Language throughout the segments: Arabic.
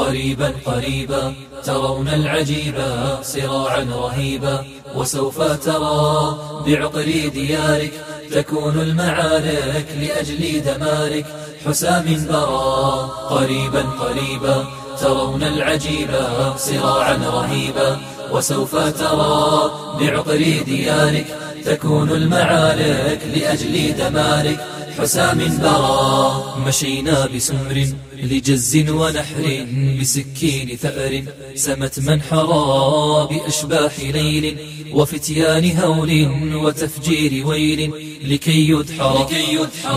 قريبا قريبا ترون العجيبا صراعا رهيبا. وسوف ترى بعقر ديارك تكون المعارك لأجل دمارك. حسام برا قريبا قريبا ترون العجيبا صراعا رهيبا. وسوف ترى بعقر ديارك تكون المعارك لأجل دمارك. حسام برا. مشينا بسمر لجز ونحر بسكين ثأر. سمت من حرى بأشباح ليل وفتيان هول وتفجير ويل. لكي يدحر.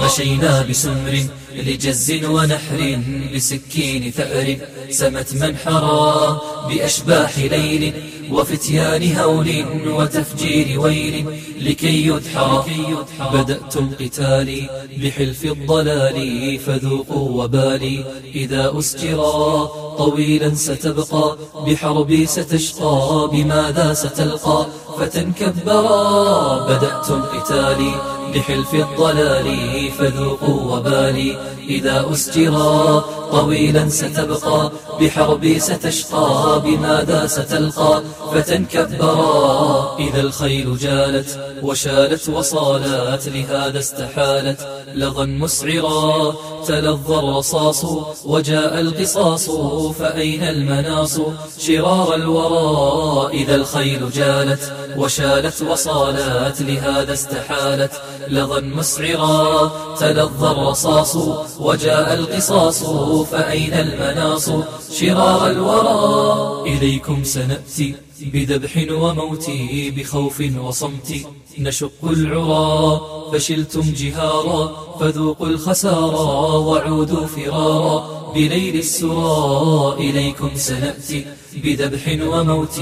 مشينا بسمر لجز ونحر بسكين ثأر. سمت من حرى بأشباح ليل وفتيان هول وتفجير ويل. لكي يدحر. بدأتم قتالي بحلف الضلال فذوقوا وبالي. إذا أسجرا طويلا ستبقى بحربي ستشقى بماذا ستلقى؟ فتنكبرا بدأتم قتالي بحلف الضلال فذوقوا وبالي. إذا أسجرا طويلا ستبقى بحربي ستشقى بماذا ستلقى؟ فتنكبرا. إذا الخيل جالت وشالت وصالت لهذا استحالت لظا مسعرا. تلظى الرصاص وجاء القصاص فأين المناص؟ شرار الورى. إذا الخيل جالت وشالت وصالت لهذا استحالت لظا مسعرا تلظى الرصاص وجاء القصاص فأين المناص؟ شرار الورى. إليكم سنأتي بذبح وموت بخوف وصمت نشق العرى. فشلتم جهارا فذوقوا الخسارى وعودوا فرارا بليل السرى. إليكم سنأتي بذبح وموت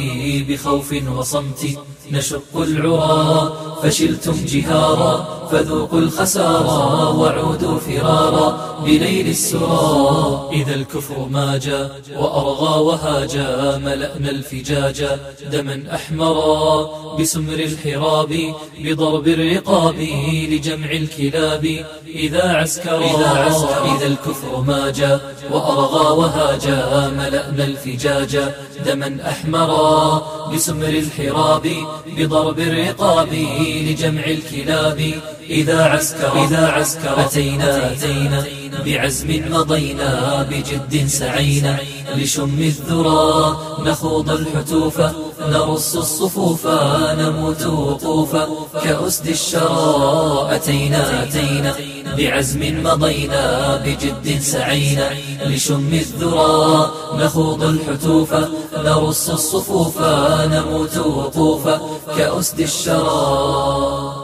بخوف وصمت نشق العرى. فشلتم جهارا فذوقوا الخسارى وعودوا فرارا بليل السرى. إذا الكفر ما جاء وأرغى وهاجا ملأنا الفجاجا دما أحمرا. بسمر الحراب بضرب الرقاب لجمع الكلاب إذا عسكرا. إذا, عسكر إذا الكفر ما جاء وأرغى وهاجا ملأنا الفجاجا دما أحمرا. بسمر الحراب بضرب الرقاب لجمع الكلاب إذا عسكر إذا عسكر أتينا أتينا بعزم مضينا بجد سعينا لشم الذرى نخوض الحتوف نرص الصفوف نموت وقوفا كأسد الشرى أتينا أتينا بعزم مضينا بجد سعينا لشم الذرى نخوض الحتوف نرص الصفوف نموت وقوفا كأسد الشرى.